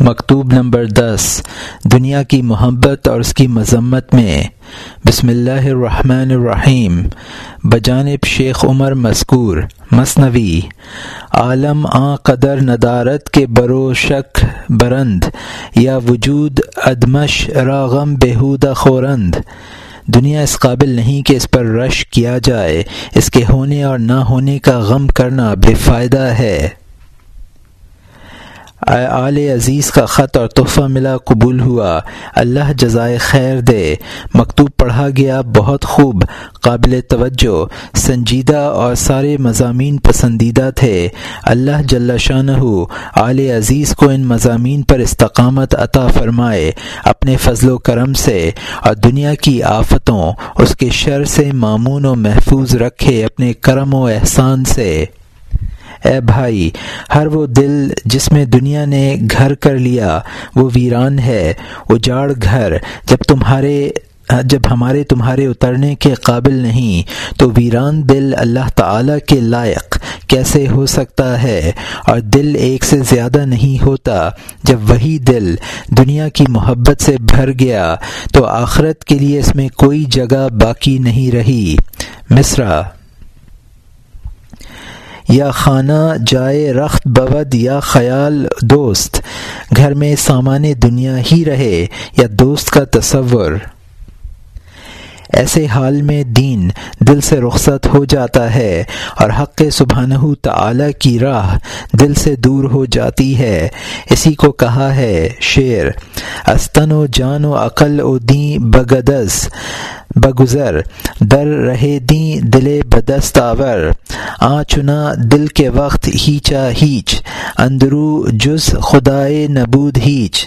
مکتوب نمبر دس، دنیا کی محبت اور اس کی مذمت میں۔ بسم اللہ الرحمن الرحیم۔ بجانب شیخ عمر مذکور، مصنوی۔ عالم آ قدر ندارت کے برو شک برند، یا وجود ادمش راغم بہودہ خورند۔ دنیا اس قابل نہیں کہ اس پر رش کیا جائے، اس کے ہونے اور نہ ہونے کا غم کرنا بے فائدہ ہے۔ آل عزیز کا خط اور تحفہ ملا، قبول ہوا۔ اللہ جزائے خیر دے۔ مکتوب پڑھا گیا بہت خوب، قابل توجہ۔ سنجیدہ اور سارے مضامین پسندیدہ تھے۔ اللہ جل شاہ آل عزیز کو ان مضامین پر استقامت عطا فرمائے اپنے فضل و کرم سے اور دنیا کی آفتوں، اس کے شر سے معمون و محفوظ رکھے اپنے کرم و احسان سے۔ اے بھائی، ہر وہ دل جس میں دنیا نے گھر کر لیا، وہ ویران ہے اجاڑ گھر، جب تمہارے، جب ہمارے تمہارے اترنے کے قابل نہیں، تو ویران دل اللہ تعالی کے لائق کیسے ہو سکتا ہے؟ اور دل ایک سے زیادہ نہیں ہوتا، جب وہی دل دنیا کی محبت سے بھر گیا، تو آخرت کے لیے اس میں کوئی جگہ باقی نہیں رہی۔ مصرا یا خانہ، جائے رخت بود یا خیال دوست، گھر میں سامان دنیا ہی رہے یا دوست کا تصور۔ ایسے حال میں دین دل سے رخصت ہو جاتا ہے اور حق سبحانہ تعالی کی راہ دل سے دور ہو جاتی ہے۔ اسی کو کہا ہے شعر، استن و جان و عقل و دین بگدس، بگزر، در رہے دیں دل بدست آور آ چنا دل کے وقت ہیچا ہیچ، اندرو جز خدائے نبود ہیچ۔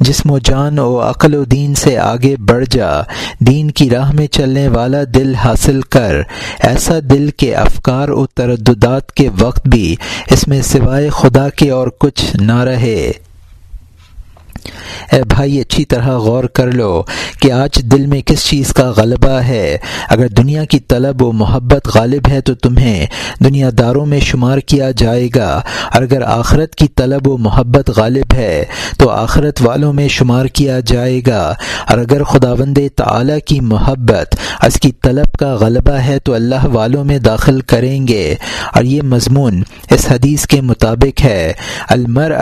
جسم و جان و عقل و دین سے آگے بڑھ جا۔ دین کی راہ میں چلنے والا دل حاصل کر۔ ایسا دل کے افکار و ترددات کے وقت بھی اس میں سوائے خدا کے اور کچھ نہ رہے۔ اے بھائی، اچھی طرح غور کر لو کہ آج دل میں کس چیز کا غلبہ ہے۔ اگر دنیا کی طلب و محبت غالب ہے تو تمہیں دنیا داروں میں شمار کیا جائے گا۔ اور اگر آخرت کی طلب و محبت غالب ہے تو آخرت والوں میں شمار کیا جائے گا۔ اور اگر خدا بند تعلیٰ کی محبت اس کی طلب کا غلبہ ہے تو اللہ والوں میں داخل کریں گے۔ اور یہ مضمون اس حدیث کے مطابق ہے۔ المر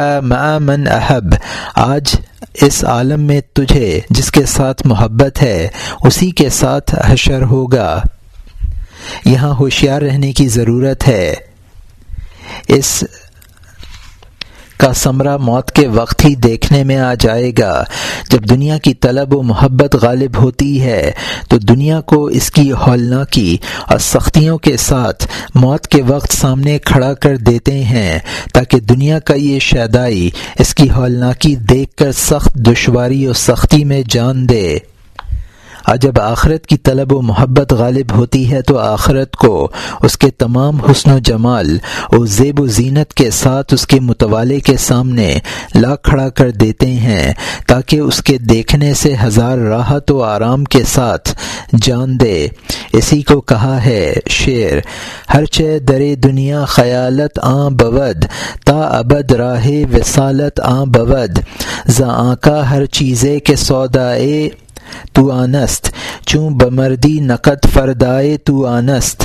من احب۔ آج اس عالم میں تجھے جس کے ساتھ محبت ہے، اسی کے ساتھ حشر ہوگا۔ یہاں ہوشیار رہنے کی ضرورت ہے۔ اس کا ثمرہ موت کے وقت ہی دیکھنے میں آ جائے گا۔ جب دنیا کی طلب و محبت غالب ہوتی ہے، تو دنیا کو اس کی ہولناکی اور سختیوں کے ساتھ موت کے وقت سامنے کھڑا کر دیتے ہیں، تاکہ دنیا کا یہ شیدائی اس کی ہولناکی دیکھ کر سخت دشواری اور سختی میں جان دے۔ اور جب آخرت کی طلب و محبت غالب ہوتی ہے تو آخرت کو اس کے تمام حسن و جمال اور زیب و زینت کے ساتھ اس کے متوالے کے سامنے لا کھڑا کر دیتے ہیں تاکہ اس کے دیکھنے سے ہزار راحت و آرام کے ساتھ جان دے۔ اسی کو کہا ہے شعر، ہر چے در دنیا خیالت آ بود، تا ابد راہ وسالت آ بود۔ ز آکا ہر چیزے کے سودائے تو آنست، چوں بمردی نقد فردائے تو آنست۔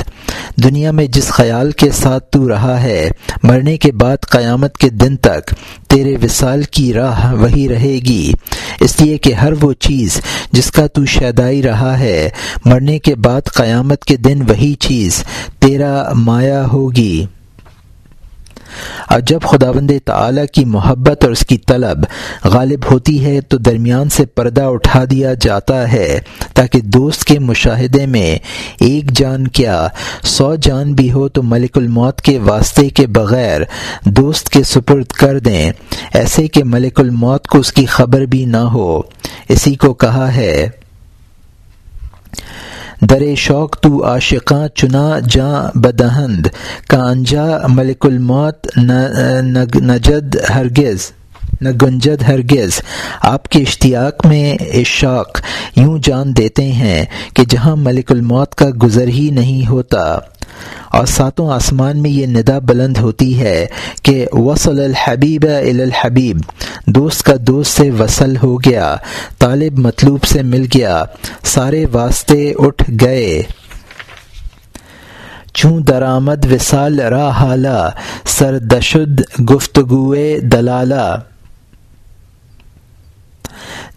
دنیا میں جس خیال کے ساتھ تو رہا ہے، مرنے کے بعد قیامت کے دن تک تیرے وصال کی راہ وہی رہے گی۔ اس لیے کہ ہر وہ چیز جس کا تو شیدائی رہا ہے، مرنے کے بعد قیامت کے دن وہی چیز تیرا مایا ہوگی۔ اور جب خدا بند تعلیٰ کی محبت اور اس کی طلب غالب ہوتی ہے تو درمیان سے پردہ اٹھا دیا جاتا ہے تاکہ دوست کے مشاہدے میں ایک جان کیا، سو جان بھی ہو تو ملک الموت کے واسطے کے بغیر دوست کے سپرد کر دیں۔ ایسے کہ ملک الموت کو اس کی خبر بھی نہ ہو۔ اسی کو کہا ہے۔ در شوق تو عاشقاں چنا جاں بدہند کا انجا ملک الموت نجد ہرگز، نہ گنجد ہرگز۔ آپ کے اشتیاق میں اشاق یوں جان دیتے ہیں کہ جہاں ملک الموت کا گزر ہی نہیں ہوتا۔ اور ساتوں آسمان میں یہ ندا بلند ہوتی ہے کہ وصل الحبیب الحبیب، دوست کا دوست سے وصل ہو گیا، طالب مطلوب سے مل گیا، سارے واسطے اٹھ گئے۔ چوں درآمد وصال را حالا سردشد گفتگوئے دلالہ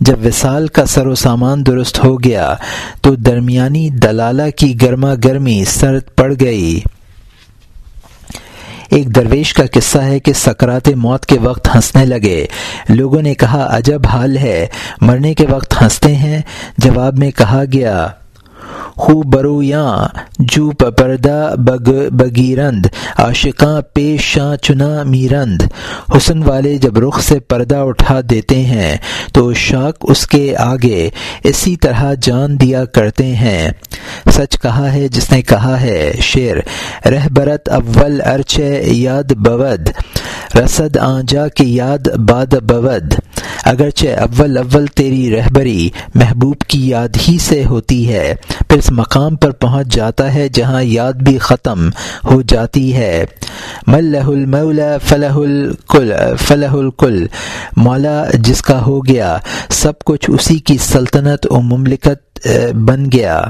جب وصال کا سر و سامان درست ہو گیا تو درمیانی دلالہ کی گرما گرمی سرد پڑ گئی۔ ایک درویش کا قصہ ہے کہ سکرات موت کے وقت ہنسنے لگے۔ لوگوں نے کہا، عجب حال ہے۔ مرنے کے وقت ہنستے ہیں؟ جواب میں کہا گیا خو برو یا جو پردہ بگ بگیرند، عاشقاں پیش شاں چنا میرند۔ حسن والے جب رخ سے پردہ اٹھا دیتے ہیں، تو شاک اس کے آگے اسی طرح جان دیا کرتے ہیں۔ سچ کہا ہے جس نے کہا ہے، شعر رہ برت اول ارچ یاد بود، رسد آنجا کی یاد باد بود۔ اگرچہ اول اول تیری رہبری محبوب کی یاد ہی سے ہوتی ہے پھر اس مقام پر پہنچ جاتا ہے جہاں یاد بھی ختم ہو جاتی ہے۔ ملح المولا فلاح الکل فلاح الکل۔ مولا جس کا ہو گیا، سب کچھ اسی کی سلطنت و مملکت بن گیا۔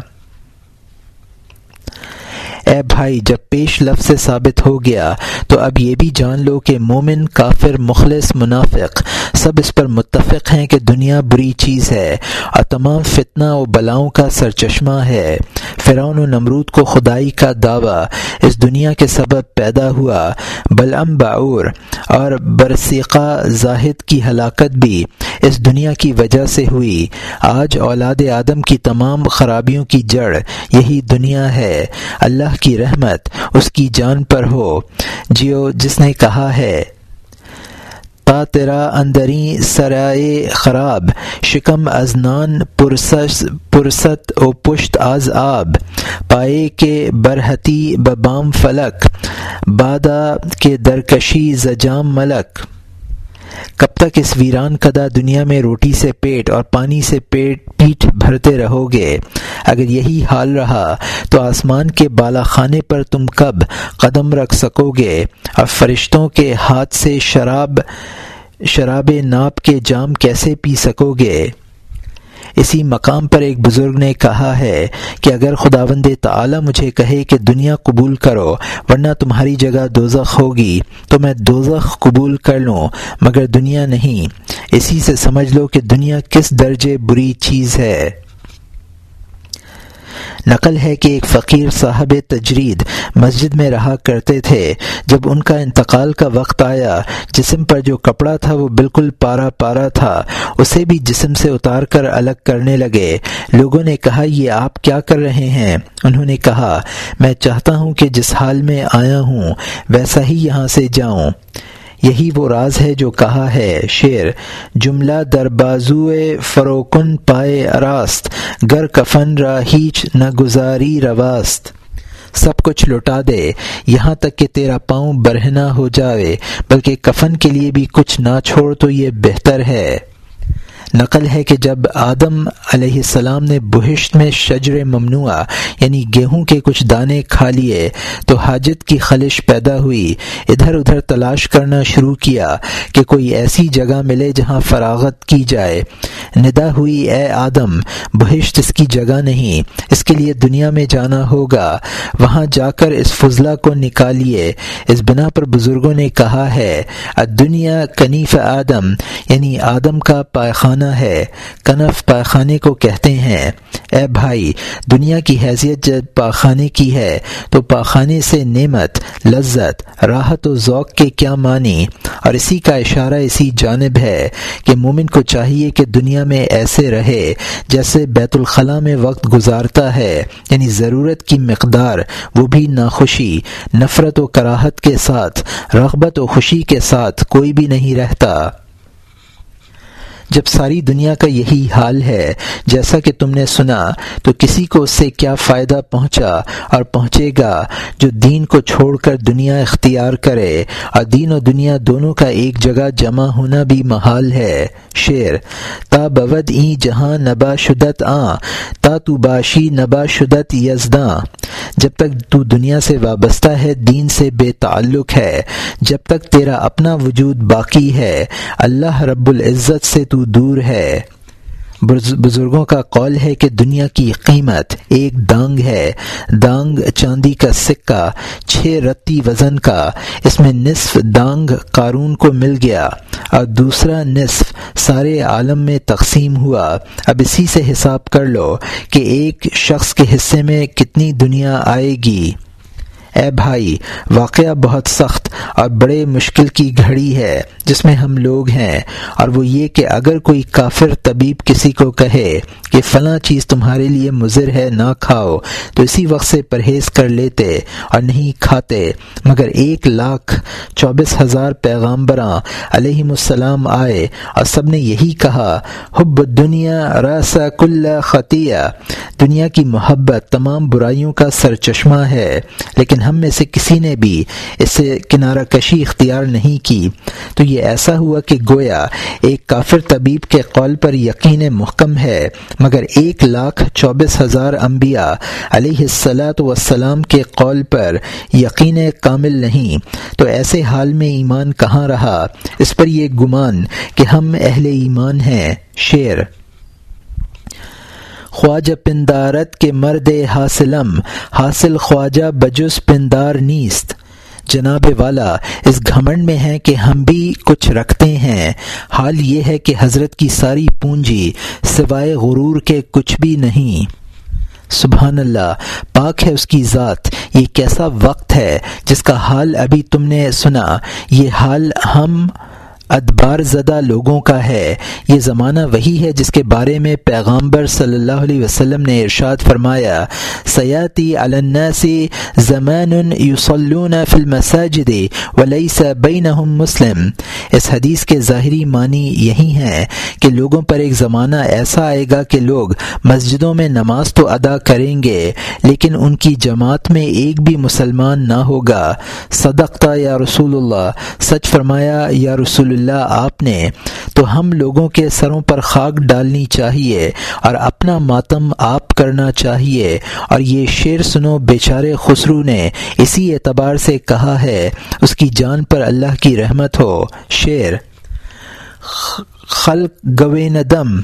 اے بھائی، جب پیش لفظ سے ثابت ہو گیا تو اب یہ بھی جان لو کہ مومن، کافر، مخلص، منافق سب اس پر متفق ہیں کہ دنیا بری چیز ہے اور تمام فتنہ و بلاؤں کا سرچشمہ ہے۔ فرعون و نمرود کو خدائی کا دعویٰ اس دنیا کے سبب پیدا ہوا۔ بلعم باور اور برسیقہ زاہد کی ہلاکت بھی۔ اس دنیا کی وجہ سے ہوئی۔ آج اولاد آدم کی تمام خرابیوں کی جڑ، یہی دنیا ہے۔ اللہ کی رحمت اس کی جان پر ہو۔ جیو، جس نے کہا ہے، تا تیرا اندری سرائے خراب، شکم ازنان پرسس، پرست و پشت از آب۔ پائے کے برہتی ببام فلک، بادا کے درکشی زجام ملک۔ کب تک اس ویران قدہ دنیا میں روٹی سے پیٹ اور پانی سے پیٹ پیٹ بھرتے رہو گے؟ اگر یہی حال رہا، تو آسمان کے بالا خانے پر تم کب قدم رکھ سکو گے؟ اور فرشتوں کے ہاتھ سے شراب شراب ناپ کے جام کیسے پی سکو گے؟ اسی مقام پر ایک بزرگ نے کہا ہے کہ اگر خداوند تعالی مجھے کہے کہ دنیا قبول کرو، ورنہ تمہاری جگہ دوزخ ہوگی، تو میں دوزخ قبول کر لوں، مگر دنیا نہیں۔ اسی سے سمجھ لو کہ دنیا کس درجے بری چیز ہے۔ نقل ہے کہ ایک فقیر صاحب تجرید مسجد میں رہا کرتے تھے۔ جب ان کا انتقال کا وقت آیا، جسم پر جو کپڑا تھا وہ بالکل پارا پارا تھا۔ اسے بھی جسم سے اتار کر الگ کرنے لگے۔ لوگوں نے کہا، یہ آپ کیا کر رہے ہیں؟ انہوں نے کہا، میں چاہتا ہوں کہ جس حال میں آیا ہوں، ویسا ہی یہاں سے جاؤں۔ یہی وہ راز ہے جو کہا ہے شعر۔ جملہ در بازو فروکن پائے اراست گر کفن را ہیچ نہ گزاری رواست۔ سب کچھ لٹا دے، یہاں تک کہ تیرا پاؤں برہنا ہو جاوے۔ بلکہ کفن کے لیے بھی کچھ نہ چھوڑ تو یہ بہتر ہے۔ نقل ہے کہ جب آدم علیہ السلام نے بہشت میں شجر ممنوع یعنی گیہوں کے کچھ دانے کھا لیے، تو حاجت کی خلش پیدا ہوئی۔ ادھر ادھر تلاش کرنا شروع کیا کہ کوئی ایسی جگہ ملے جہاں فراغت کی جائے۔ ندا ہوئی، اے آدم، بہشت اس کی جگہ نہیں، اس کے لیے دنیا میں جانا ہوگا۔ وہاں جا کر اس فضلہ کو نکالیے۔ اس بنا پر بزرگوں نے کہا ہے دنیا کنیف آدم یعنی آدم کا پائخانہ ہے۔ کنف پاخانے کو کہتے ہیں، اے بھائی، دنیا کی حیثیت جب پاخانے کی ہے، تو پاخانے سے نعمت، لذت، راحت و ذوق کے کیا معنی؟ اور اسی کا اشارہ اسی جانب ہے کہ مومن کو چاہیے کہ دنیا میں ایسے رہے جیسے بیت الخلاء میں وقت گزارتا ہے۔ یعنی ضرورت کی مقدار، وہ بھی ناخوشی، نفرت و کراہت کے ساتھ، رغبت و خوشی کے ساتھ کوئی بھی نہیں رہتا۔ جب ساری دنیا کا یہی حال ہے، جیسا کہ تم نے سنا، تو کسی کو اس سے کیا فائدہ پہنچا اور پہنچے گا جو دین کو چھوڑ کر دنیا اختیار کرے اور دین و دنیا دونوں کا ایک جگہ جمع ہونا بھی محال ہے۔ شعر، تا بود ای جہاں نبا شدت آ، تا تو باشی نبا شدت یزداں۔ جب تک تو دنیا سے وابستہ ہے، دین سے بے تعلق ہے۔ جب تک تیرا اپنا وجود باقی ہے، اللہ رب العزت سے تو دور ہے۔ بزرگوں کا قول ہے کہ دنیا کی قیمت ایک دانگ ہے۔ دانگ چاندی کا سکہ، چھ رتی وزن کا۔ اس میں نصف دانگ قارون کو مل گیا۔ اور دوسرا نصف سارے عالم میں تقسیم ہوا۔ اب اسی سے حساب کر لو کہ ایک شخص کے حصے میں کتنی دنیا آئے گی۔ اے بھائی، واقعہ بہت سخت اور بڑے مشکل کی گھڑی ہے جس میں ہم لوگ ہیں اور وہ یہ کہ اگر کوئی کافر طبیب کسی کو کہے کہ فلاں چیز تمہارے لیے مضر ہے، نہ کھاؤ، تو اسی وقت سے پرہیز کر لیتے اور نہیں کھاتے۔ مگر ایک لاکھ چوبیس ہزار پیغامبراں علیہم السلام آئے اور سب نے یہی کہا، حب دنیا رس کل خطیہ دنیا کی محبت تمام برائیوں کا سر چشمہ ہے، لیکن ہم میں سے کسی نے بھی اس سے کنارہ کشی اختیار نہیں کی۔ تو یہ ایسا ہوا کہ گویا ایک کافر طبیب کے قول پر یقین محکم ہے، مگر ایک لاکھ چوبیس ہزار انبیاء علیہ السلاۃ وسلام کے قول پر یقین کامل نہیں۔ تو ایسے حال میں ایمان کہاں رہا؟ اس پر یہ گمان کہ ہم اہل ایمان ہیں۔ شعر خواجہ پندارت کے مرد حاصلم، حاصل خواجہ بجس پندار نیست۔ جناب والا، اس گھمنڈ میں ہے کہ ہم بھی کچھ رکھتے ہیں۔ حال یہ ہے کہ حضرت کی ساری پونجی سوائے غرور کے کچھ بھی نہیں۔ سبحان اللہ، پاک ہے اس کی ذات۔ یہ کیسا وقت ہے جس کا حال ابھی تم نے سنا۔ یہ حال ہم ادبار زدہ لوگوں کا ہے۔ یہ زمانہ وہی ہے جس کے بارے میں پیغامبر صلی اللہ علیہ وسلم نے ارشاد فرمایا، سیاتی الناس زمان یصلون فی المساجد ولیس بینہم مسلم۔ اس حدیث کے ظاہری معنی یہی ہیں کہ لوگوں پر ایک زمانہ ایسا آئے گا کہ لوگ مسجدوں میں نماز تو ادا کریں گے، لیکن ان کی جماعت میں ایک بھی مسلمان نہ ہوگا۔ صدقہ یا رسول اللہ، سچ فرمایا، یا رسول اللہ اللہ آپ نے تو ہم لوگوں کے سروں پر خاک ڈالنی چاہیے اور اپنا ماتم آپ کرنا چاہیے اور یہ شعر سنو بیچارے خسرو نے اسی اعتبار سے کہا ہے، اس کی جان پر اللہ کی رحمت ہو۔ شعر خلق گوے ندم،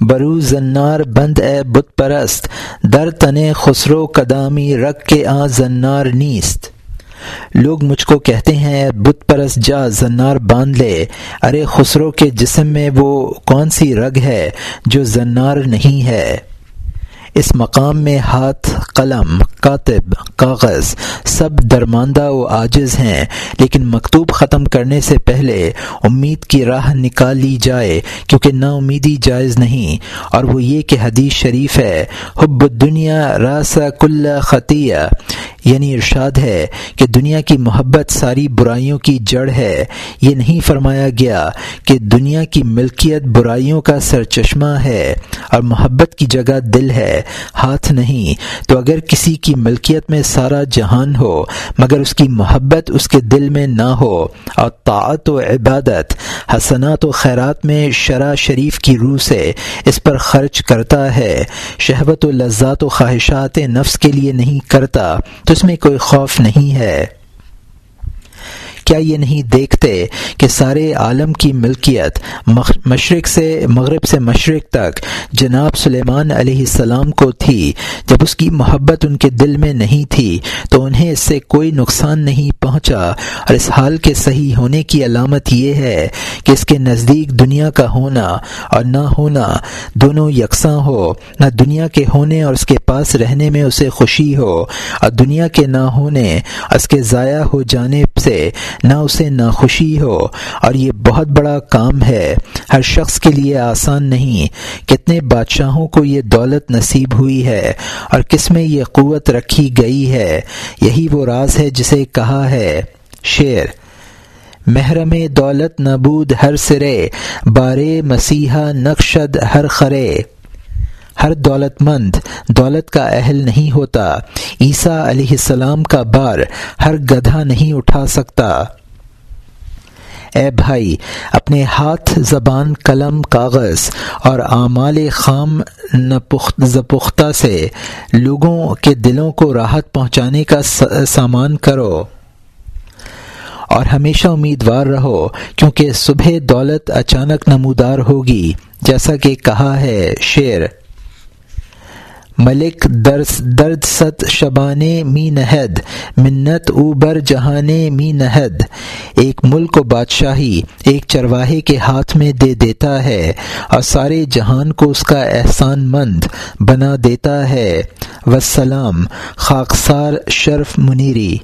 برو زنار بند اے بت پرست، در تنے خسرو قدامی رکھ کے آ زنار نیست۔ لوگ مجھ کو کہتے ہیں، بت پرس جا، زنار باندھ لے۔ ارے خسرو کے جسم میں وہ کون سی رگ ہے جو زنار نہیں ہے؟ اس مقام میں ہاتھ، قلم، کاتب، کاغذ سب درماندہ و عاجز ہیں، لیکن مکتوب ختم کرنے سے پہلے امید کی راہ نکال لی جائے، کیونکہ نا امیدی جائز نہیں۔ اور وہ یہ کہ حدیث شریف ہے، حب دنیا راس کل خطیہ۔ یعنی ارشاد ہے کہ دنیا کی محبت ساری برائیوں کی جڑ ہے۔ یہ نہیں فرمایا گیا کہ دنیا کی ملکیت برائیوں کا سرچشمہ ہے اور محبت کی جگہ دل ہے، ہاتھ نہیں۔ تو اگر کسی کی ملکیت میں سارا جہان ہو، مگر اس کی محبت اس کے دل میں نہ ہو، اور طاعت و عبادت، حسنات و خیرات میں شرع شریف کی روح سے اس پر خرچ کرتا ہے، شہوت و لذات و خواہشات نفس کے لیے نہیں کرتا، تو اس میں کوئی خوف نہیں ہے۔ کیا یہ نہیں دیکھتے کہ سارے عالم کی ملکیت مشرق سے مغرب سے مشرق تک جناب سلیمان علیہ السلام کو تھی؟ جب اس کی محبت ان کے دل میں نہیں تھی تو انہیں اس سے کوئی نقصان نہیں پہنچا۔ اور اس حال کے صحیح ہونے کی علامت یہ ہے کہ اس کے نزدیک دنیا کا ہونا اور نہ ہونا دونوں یکساں ہو، نہ دنیا کے ہونے اور اس کے پاس رہنے میں اسے خوشی ہو اور دنیا کے نہ ہونے اس کے ضائع ہو جانے سے نہ اسے ناخوشی ہو۔ اور یہ بہت بڑا کام ہے۔ ہر شخص کے لیے آسان نہیں۔ کتنے بادشاہوں کو یہ دولت نصیب ہوئی ہے اور کس میں یہ قوت رکھی گئی ہے۔ یہی وہ راز ہے جسے کہا ہے شعر۔ محرم دولت نبود ہر سرے بارے مسیحا نقشد ہر خرے۔ ہر دولت مند دولت کا اہل نہیں ہوتا، عیسیٰ علیہ السلام کا بار ہر گدھا نہیں اٹھا سکتا۔ اے بھائی، اپنے ہاتھ زبان قلم کاغذ اور اعمال خام زپختہ سے لوگوں کے دلوں کو راحت پہنچانے کا سامان کرو۔ اور ہمیشہ امیدوار رہو، کیونکہ صبح دولت اچانک نمودار ہوگی، جیسا کہ کہا ہے شعر۔ ملک درد ست شبانے می نہد، منت او بر جہانے می نہد۔ ایک ملک و بادشاہی ایک چرواہے کے ہاتھ میں دے دیتا ہے، اور سارے جہان کو اس کا احسان مند بنا دیتا ہے۔ وسلام، خاکسار شرف منیری۔